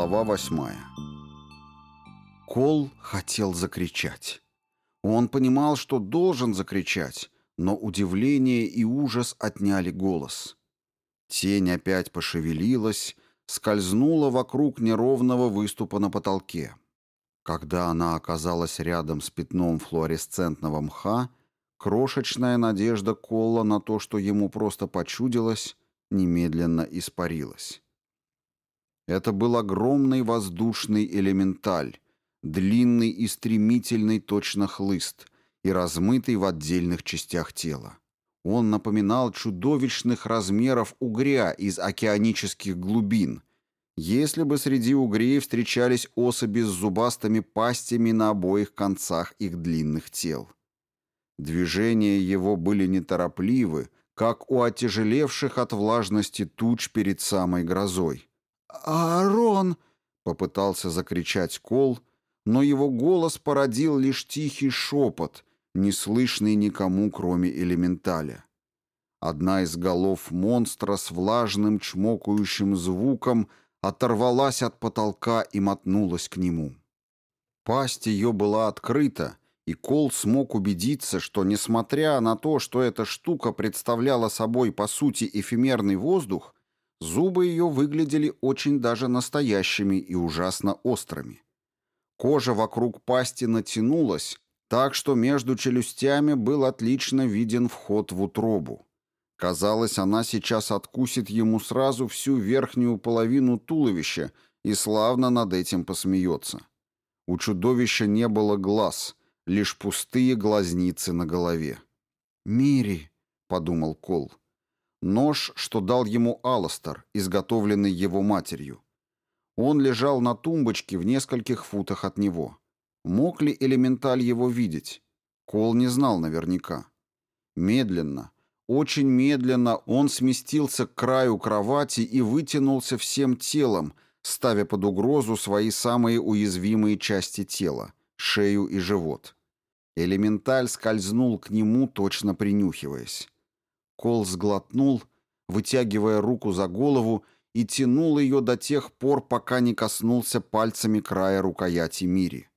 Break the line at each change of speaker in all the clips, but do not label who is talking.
Глава восьмая. Кол хотел закричать. Он понимал, что должен закричать, но удивление и ужас отняли голос. Тень опять пошевелилась, скользнула вокруг неровного выступа на потолке. Когда она оказалась рядом с пятном флуоресцентного мха, крошечная надежда Колла на то, что ему просто почудилось, немедленно испарилась. Это был огромный воздушный элементаль, длинный и стремительный точно хлыст и размытый в отдельных частях тела. Он напоминал чудовищных размеров угря из океанических глубин, если бы среди угрей встречались особи с зубастыми пастями на обоих концах их длинных тел. Движения его были неторопливы, как у отяжелевших от влажности туч перед самой грозой. «Аарон!» — попытался закричать Кол, но его голос породил лишь тихий шепот, неслышный никому, кроме элементаля. Одна из голов монстра с влажным чмокающим звуком оторвалась от потолка и мотнулась к нему. Пасть ее была открыта, и Кол смог убедиться, что, несмотря на то, что эта штука представляла собой, по сути, эфемерный воздух, Зубы ее выглядели очень даже настоящими и ужасно острыми. Кожа вокруг пасти натянулась, так что между челюстями был отлично виден вход в утробу. Казалось, она сейчас откусит ему сразу всю верхнюю половину туловища и славно над этим посмеется. У чудовища не было глаз, лишь пустые глазницы на голове. «Мири», — подумал Кол, Нож, что дал ему Аластер, изготовленный его матерью. Он лежал на тумбочке в нескольких футах от него. Мог ли элементаль его видеть? Кол не знал наверняка. Медленно, очень медленно он сместился к краю кровати и вытянулся всем телом, ставя под угрозу свои самые уязвимые части тела — шею и живот. Элементаль скользнул к нему, точно принюхиваясь. Кол сглотнул, вытягивая руку за голову, и тянул ее до тех пор, пока не коснулся пальцами края рукояти Мири.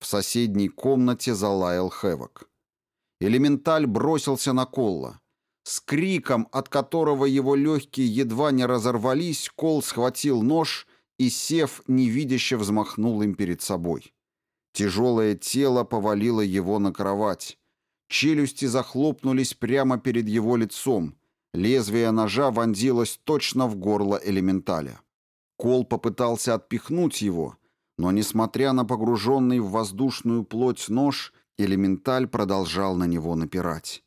В соседней комнате залаял Хэвок. Элементаль бросился на Колла. С криком, от которого его легкие едва не разорвались, Кол схватил нож и, сев, невидяще взмахнул им перед собой. Тяжелое тело повалило его на кровать. Челюсти захлопнулись прямо перед его лицом. Лезвие ножа вонзилось точно в горло элементаля. Кол попытался отпихнуть его, но, несмотря на погруженный в воздушную плоть нож, элементаль продолжал на него напирать.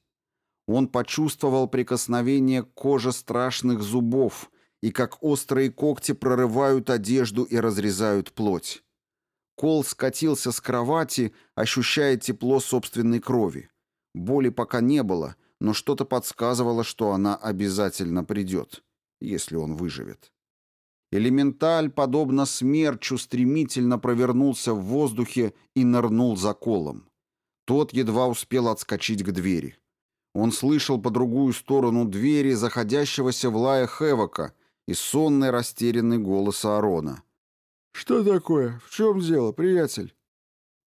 Он почувствовал прикосновение к коже страшных зубов и как острые когти прорывают одежду и разрезают плоть. Кол скатился с кровати, ощущая тепло собственной крови. Боли пока не было, но что-то подсказывало, что она обязательно придет, если он выживет. Элементаль, подобно смерчу, стремительно провернулся в воздухе и нырнул за колом. Тот едва успел отскочить к двери. Он слышал по другую сторону двери заходящегося в лая Хевока и сонный растерянный голос Аарона. «Что такое? В чем дело, приятель?»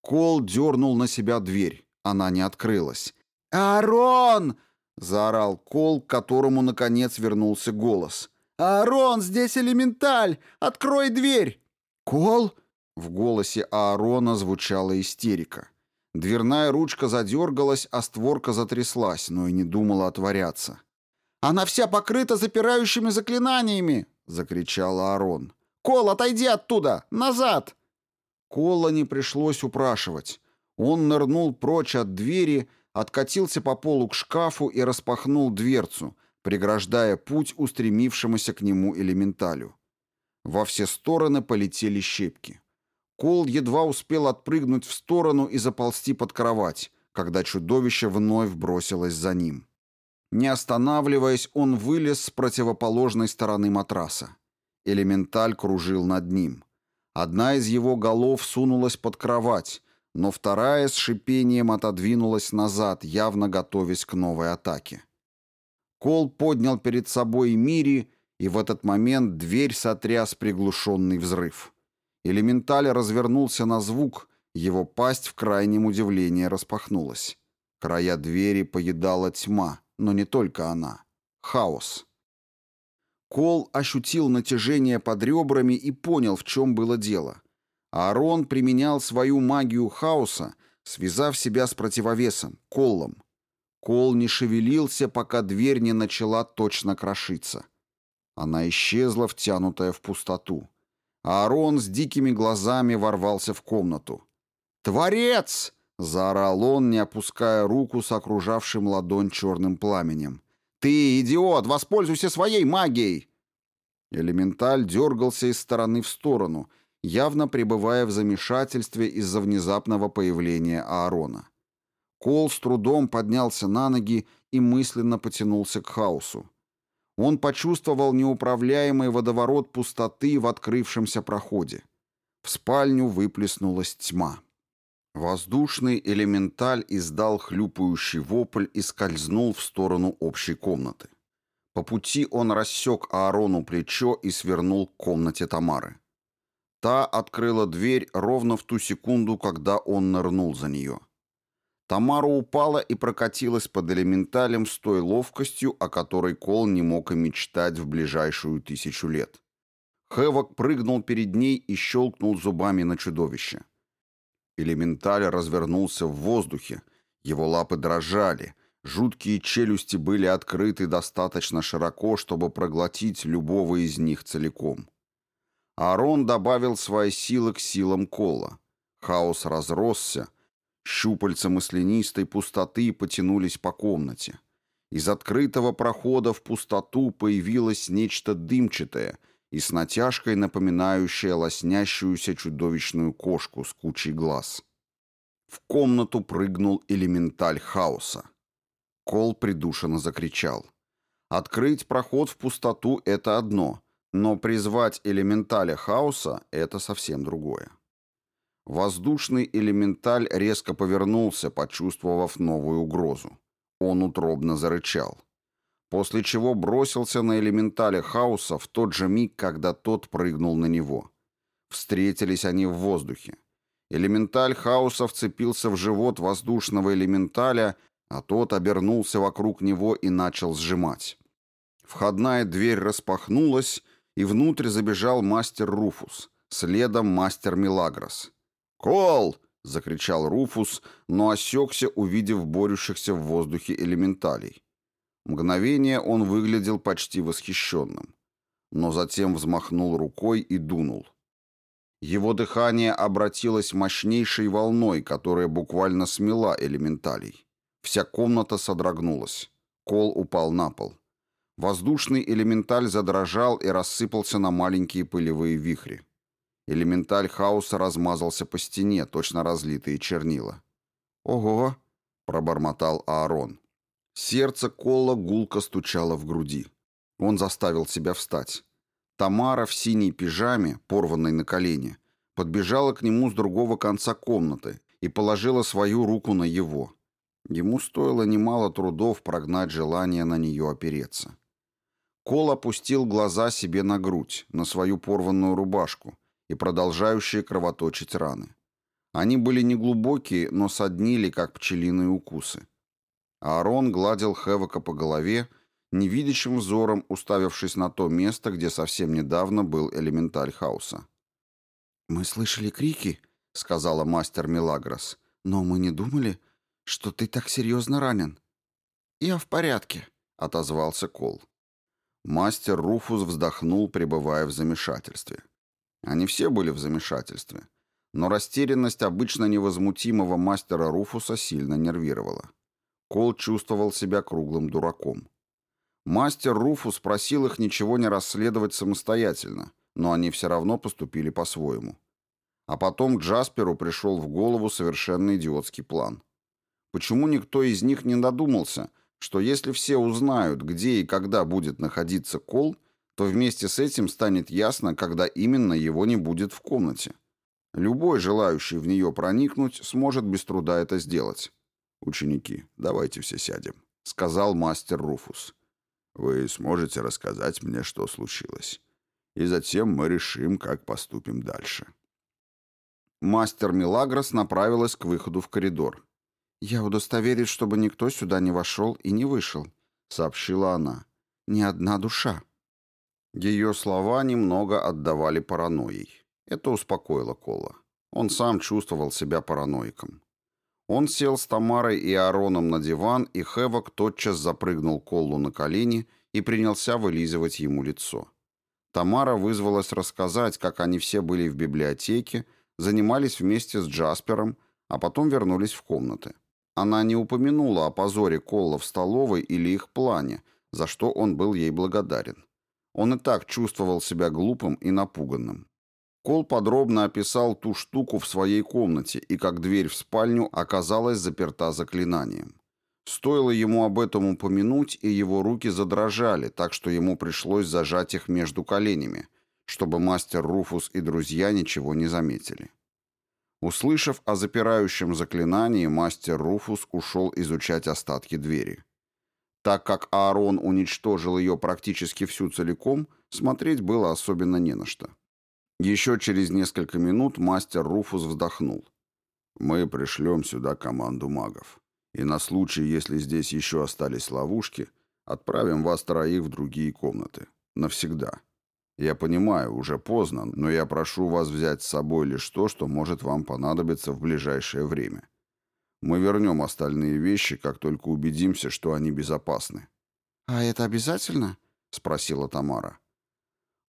Кол дернул на себя дверь. Она не открылась. «Аарон!» — заорал Кол, к которому, наконец, вернулся голос. «Аарон, здесь элементаль! Открой дверь!» «Кол?» — в голосе Аарона звучала истерика. Дверная ручка задергалась, а створка затряслась, но и не думала отворяться. «Она вся покрыта запирающими заклинаниями!» — закричал Аарон. «Кол, отойди оттуда! Назад!» Кола не пришлось упрашивать. Он нырнул прочь от двери откатился по полу к шкафу и распахнул дверцу, преграждая путь устремившемуся к нему элементалю. Во все стороны полетели щепки. Кол едва успел отпрыгнуть в сторону и заползти под кровать, когда чудовище вновь бросилось за ним. Не останавливаясь, он вылез с противоположной стороны матраса. Элементаль кружил над ним. Одна из его голов сунулась под кровать, но вторая с шипением отодвинулась назад, явно готовясь к новой атаке. Кол поднял перед собой Мири И в этот момент дверь сотряс приглушенный взрыв. Элементаль развернулся на звук, его пасть в крайнем удивлении распахнулась. Края двери поедала тьма, но не только она. Хаос. Кол ощутил натяжение под ребрами и понял, в чем было дело. Аарон применял свою магию хаоса, связав себя с противовесом, Коллом. Кол не шевелился, пока дверь не начала точно крошиться. Она исчезла, втянутая в пустоту. Аарон с дикими глазами ворвался в комнату. «Творец!» — заорал он, не опуская руку с окружавшим ладонь черным пламенем. «Ты, идиот, воспользуйся своей магией!» Элементаль дергался из стороны в сторону, явно пребывая в замешательстве из-за внезапного появления Аарона. Кол с трудом поднялся на ноги и мысленно потянулся к хаосу. Он почувствовал неуправляемый водоворот пустоты в открывшемся проходе. В спальню выплеснулась тьма. Воздушный элементаль издал хлюпающий вопль и скользнул в сторону общей комнаты. По пути он рассек Аарону плечо и свернул к комнате Тамары. Та открыла дверь ровно в ту секунду, когда он нырнул за нее. Тамара упала и прокатилась под элементалем с той ловкостью, о которой Кол не мог и мечтать в ближайшую тысячу лет. Хэвок прыгнул перед ней и щелкнул зубами на чудовище. Элементаль развернулся в воздухе, его лапы дрожали, жуткие челюсти были открыты достаточно широко, чтобы проглотить любого из них целиком. Аарон добавил свои силы к силам Кола. Хаос разросся, щупальца маслянистой пустоты потянулись по комнате. Из открытого прохода в пустоту появилось нечто дымчатое — и с натяжкой напоминающая лоснящуюся чудовищную кошку с кучей глаз. В комнату прыгнул элементаль хаоса. Кол придушенно закричал. Открыть проход в пустоту — это одно, но призвать элементаля хаоса — это совсем другое. Воздушный элементаль резко повернулся, почувствовав новую угрозу. Он утробно зарычал после чего бросился на элементале хаоса в тот же миг, когда тот прыгнул на него. Встретились они в воздухе. Элементаль хаоса вцепился в живот воздушного элементаля, а тот обернулся вокруг него и начал сжимать. Входная дверь распахнулась, и внутрь забежал мастер Руфус, следом мастер Милагрос. «Кол!» — закричал Руфус, но осекся, увидев борющихся в воздухе элементалей. Мгновение он выглядел почти восхищенным, но затем взмахнул рукой и дунул. Его дыхание обратилось мощнейшей волной, которая буквально смела элементалей. Вся комната содрогнулась. Кол упал на пол. Воздушный элементаль задрожал и рассыпался на маленькие пылевые вихри. Элементаль хаоса размазался по стене, точно разлитые чернила. «Ого!» — пробормотал Аарон. Сердце Колла гулко стучало в груди. Он заставил себя встать. Тамара в синей пижаме, порванной на колени, подбежала к нему с другого конца комнаты и положила свою руку на его. Ему стоило немало трудов прогнать желание на нее опереться. Кол опустил глаза себе на грудь, на свою порванную рубашку и продолжающие кровоточить раны. Они были неглубокие, но соднили, как пчелиные укусы. Аарон гладил Хевока по голове, невидящим взором уставившись на то место, где совсем недавно был элементаль хаоса. «Мы слышали крики», — сказала мастер Милагрос, «но мы не думали, что ты так серьезно ранен». «Я в порядке», — отозвался Кол. Мастер Руфус вздохнул, пребывая в замешательстве. Они все были в замешательстве, но растерянность обычно невозмутимого мастера Руфуса сильно нервировала. Кол чувствовал себя круглым дураком. Мастер Руфус просил их ничего не расследовать самостоятельно, но они все равно поступили по-своему. А потом Джасперу пришел в голову совершенно идиотский план. Почему никто из них не додумался, что если все узнают, где и когда будет находиться Кол, то вместе с этим станет ясно, когда именно его не будет в комнате. Любой желающий в нее проникнуть сможет без труда это сделать. «Ученики, давайте все сядем», — сказал мастер Руфус.
Вы сможете рассказать мне, что случилось. И затем мы решим, как поступим дальше».
Мастер Милагрос направилась к выходу в коридор. «Я удостоверюсь, чтобы никто сюда не вошел и не вышел», — сообщила она. «Ни одна душа». Ее слова немного отдавали паранойей. Это успокоило Кола. Он сам чувствовал себя параноиком. Он сел с Тамарой и Аароном на диван, и Хевок тотчас запрыгнул Колу на колени и принялся вылизывать ему лицо. Тамара вызвалась рассказать, как они все были в библиотеке, занимались вместе с Джаспером, а потом вернулись в комнаты. Она не упомянула о позоре Колла в столовой или их плане, за что он был ей благодарен. Он и так чувствовал себя глупым и напуганным. Кол подробно описал ту штуку в своей комнате и как дверь в спальню оказалась заперта заклинанием. Стоило ему об этом упомянуть, и его руки задрожали, так что ему пришлось зажать их между коленями, чтобы мастер Руфус и друзья ничего не заметили. Услышав о запирающем заклинании, мастер Руфус ушел изучать остатки двери. Так как Аарон уничтожил ее практически всю целиком, смотреть было особенно не на что. Еще через несколько минут мастер Руфус вздохнул.
«Мы пришлем сюда команду магов. И на случай, если здесь еще остались ловушки, отправим вас троих в другие комнаты. Навсегда. Я понимаю, уже поздно, но я прошу вас взять с собой лишь то, что может вам понадобиться в ближайшее время. Мы вернем остальные вещи, как только убедимся, что они безопасны».
«А это обязательно?» — спросила Тамара.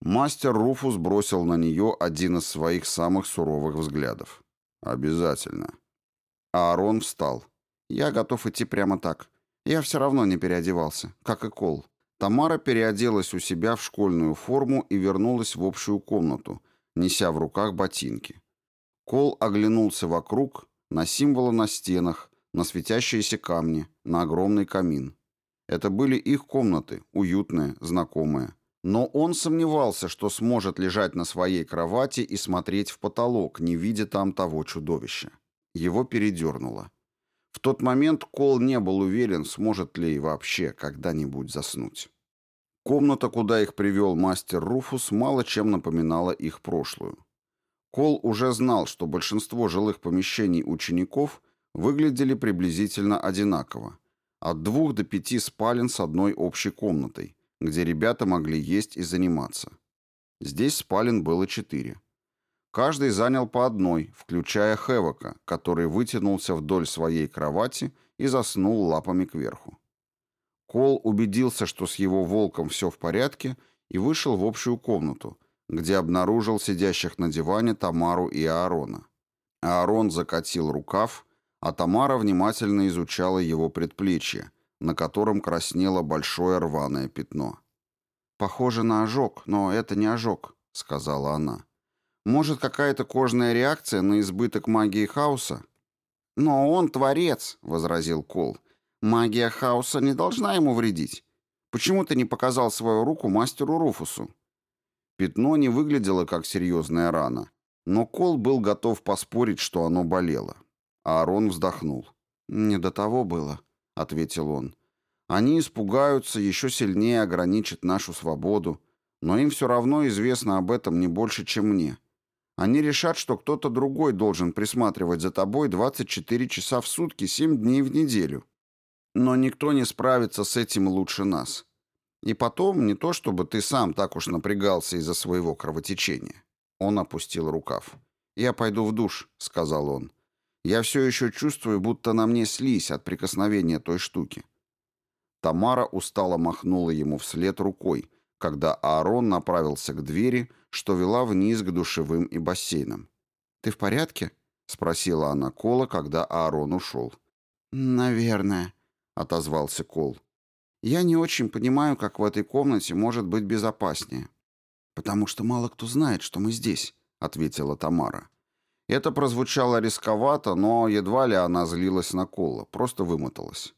Мастер Руфус бросил на нее один из своих самых суровых взглядов. «Обязательно».
Аарон встал. «Я готов идти прямо так. Я все равно не переодевался, как и Кол». Тамара переоделась у себя в школьную форму и вернулась в общую комнату, неся в руках ботинки. Кол оглянулся вокруг, на символы на стенах, на светящиеся камни, на огромный камин. Это были их комнаты, уютные, знакомые. Но он сомневался, что сможет лежать на своей кровати и смотреть в потолок, не видя там того чудовища. Его передернуло. В тот момент Кол не был уверен, сможет ли вообще когда-нибудь заснуть. Комната, куда их привел мастер Руфус, мало чем напоминала их прошлую. Кол уже знал, что большинство жилых помещений учеников выглядели приблизительно одинаково. От двух до пяти спален с одной общей комнатой, где ребята могли есть и заниматься. Здесь спален было четыре. Каждый занял по одной, включая Хевока, который вытянулся вдоль своей кровати и заснул лапами кверху. Кол убедился, что с его волком все в порядке, и вышел в общую комнату, где обнаружил сидящих на диване Тамару и Аарона. Аарон закатил рукав, а Тамара внимательно изучала его предплечье, на котором краснело большое рваное пятно. «Похоже на ожог, но это не ожог», — сказала она. «Может, какая-то кожная реакция на избыток магии хаоса?» «Но он творец», — возразил Кол. «Магия хаоса не должна ему вредить. Почему ты не показал свою руку мастеру Руфусу?» Пятно не выглядело как серьезная рана, но Кол был готов поспорить, что оно болело. Аарон вздохнул. «Не до того было», ответил он. Они испугаются, еще сильнее ограничат нашу свободу, но им все равно известно об этом не больше, чем мне. Они решат, что кто-то другой должен присматривать за тобой 24 часа в сутки, 7 дней в неделю. Но никто не справится с этим лучше нас. И потом, не то чтобы ты сам так уж напрягался из-за своего кровотечения. Он опустил рукав. «Я пойду в душ», — сказал он. Я все еще чувствую, будто на мне слизь от прикосновения той штуки. Тамара устало махнула ему вслед рукой, когда Аарон направился к двери, что вела вниз к душевым и бассейнам. «Ты в порядке?» — спросила она Кола, когда Аарон ушел. «Наверное», — отозвался Кол. «Я не очень понимаю, как в этой комнате может быть безопаснее». «Потому что мало кто знает, что мы здесь», — ответила Тамара. Это прозвучало рисковато, но едва ли она злилась на Кола, просто вымоталась.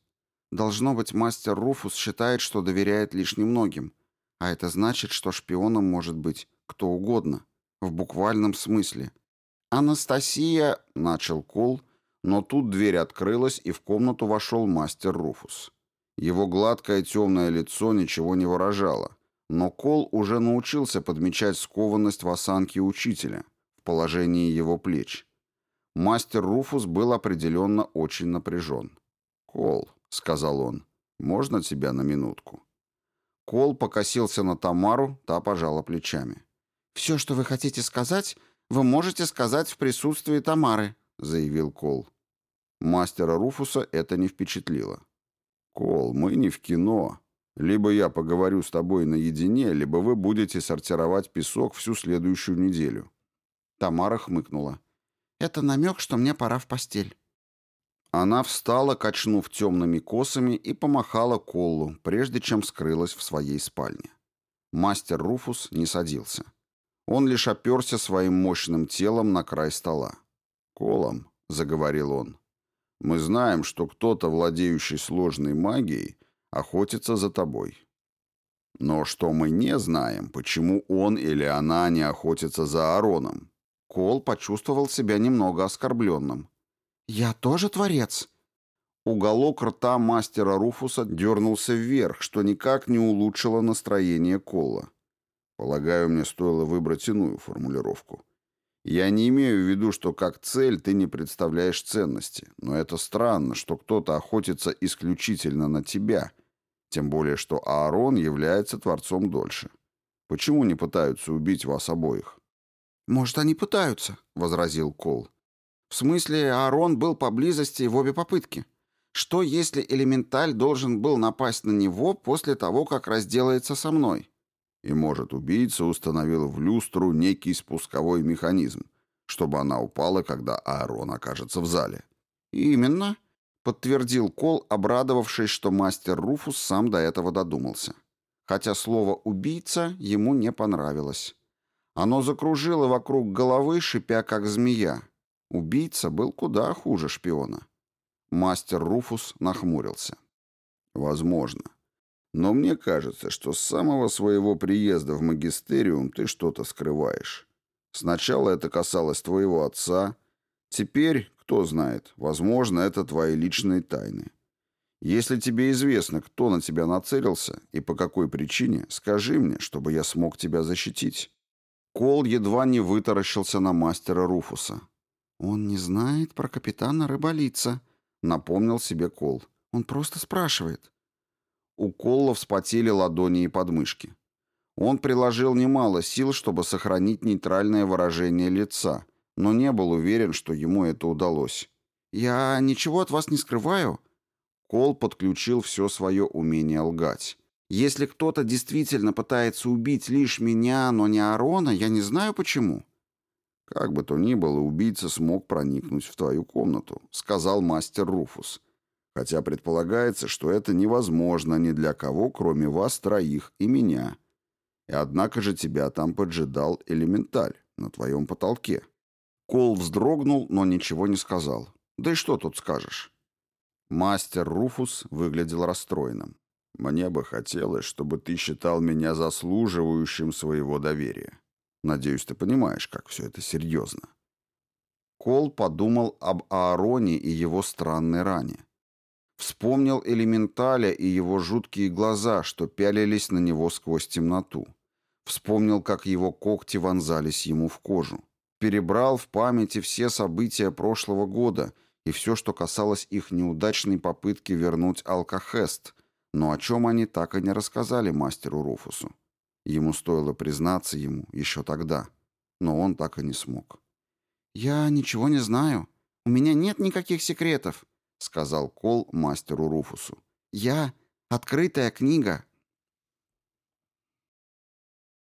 Должно быть, мастер Руфус считает, что доверяет лишь немногим, а это значит, что шпионом может быть кто угодно, в буквальном смысле. «Анастасия!» — начал Кол, но тут дверь открылась, и в комнату вошел мастер Руфус. Его гладкое темное лицо ничего не выражало, но Кол уже научился подмечать скованность в осанке учителя, в положении его плеч. Мастер Руфус был определенно очень напряжен. «Кол», — сказал он, — «можно тебя на минутку?» Кол покосился на Тамару, та пожала плечами.
«Все, что вы хотите сказать, вы можете сказать в присутствии Тамары», — заявил Кол.
Мастера Руфуса это не впечатлило. «Кол, мы не в кино. Либо я поговорю с тобой наедине, либо вы будете сортировать песок всю следующую неделю».
Тамара хмыкнула. «Это намек, что мне пора в постель».
Она встала, качнув темными косами, и помахала Коллу, прежде чем скрылась в своей спальне. Мастер Руфус не садился. Он лишь оперся своим мощным телом на край стола. «Колом», — заговорил он, — «мы знаем, что кто-то, владеющий сложной магией, охотится за тобой. Но что мы не знаем, почему он или она не охотится за Аароном?» Кол почувствовал себя немного оскорбленным.
«Я тоже творец?»
Уголок рта мастера Руфуса дернулся вверх, что никак не улучшило настроение Кола. Полагаю, мне стоило выбрать иную формулировку. Я не имею в виду, что как цель ты не представляешь ценности, но это странно, что кто-то охотится исключительно на тебя, тем более что Аарон является творцом дольше. Почему не пытаются убить вас обоих?
«Может, они пытаются», — возразил Кол. В смысле, Аарон был поблизости в обе попытки. Что, если элементаль должен был напасть на него после того, как разделается со мной?
И, может, убийца установил в люстру некий спусковой механизм, чтобы она упала, когда Аарон окажется в зале.
«Именно», — подтвердил Кол, обрадовавшись, что мастер Руфус сам до этого додумался. Хотя слово «убийца» ему не понравилось. Оно закружило вокруг головы, шипя как змея, Убийца был куда хуже шпиона. Мастер Руфус нахмурился.
«Возможно. Но мне кажется, что с самого своего приезда в магистериум ты что-то скрываешь. Сначала это касалось твоего отца. Теперь, кто знает, возможно, это твои личные тайны. Если тебе известно, кто на тебя нацелился и по какой причине, скажи мне, чтобы я смог тебя защитить». Кол едва не вытаращился на мастера Руфуса.
«Он не знает про капитана Рыболица», — напомнил себе Кол. «Он просто спрашивает».
У Колла вспотели ладони и подмышки. Он приложил немало сил, чтобы сохранить нейтральное выражение лица, но не был уверен, что ему это удалось.
«Я ничего от вас не скрываю?»
Кол подключил все свое умение лгать.
«Если кто-то действительно пытается убить лишь меня, но не Арона, я не знаю почему».
«Как бы то ни было, убийца смог проникнуть в твою комнату», — сказал мастер Руфус. «Хотя предполагается, что это невозможно ни для кого, кроме вас троих и меня. И однако же тебя там поджидал элементаль на твоем потолке». Кол вздрогнул, но ничего не сказал. «Да и что тут скажешь?» Мастер Руфус выглядел расстроенным. «Мне бы хотелось, чтобы ты считал меня заслуживающим своего доверия. Надеюсь, ты понимаешь, как все это серьезно. Кол подумал об Аароне и его странной ране. Вспомнил элементаля и его жуткие глаза, что пялились на него сквозь темноту. Вспомнил, как его когти вонзались ему в кожу. Перебрал в памяти все события прошлого года и все, что касалось их неудачной попытки вернуть Алкахест, но о чем они так и не рассказали мастеру Руфусу. Ему стоило признаться ему еще тогда, но он так и не смог.
«Я ничего не знаю. У меня нет никаких секретов», — сказал Кол мастеру Руфусу. «Я — открытая книга».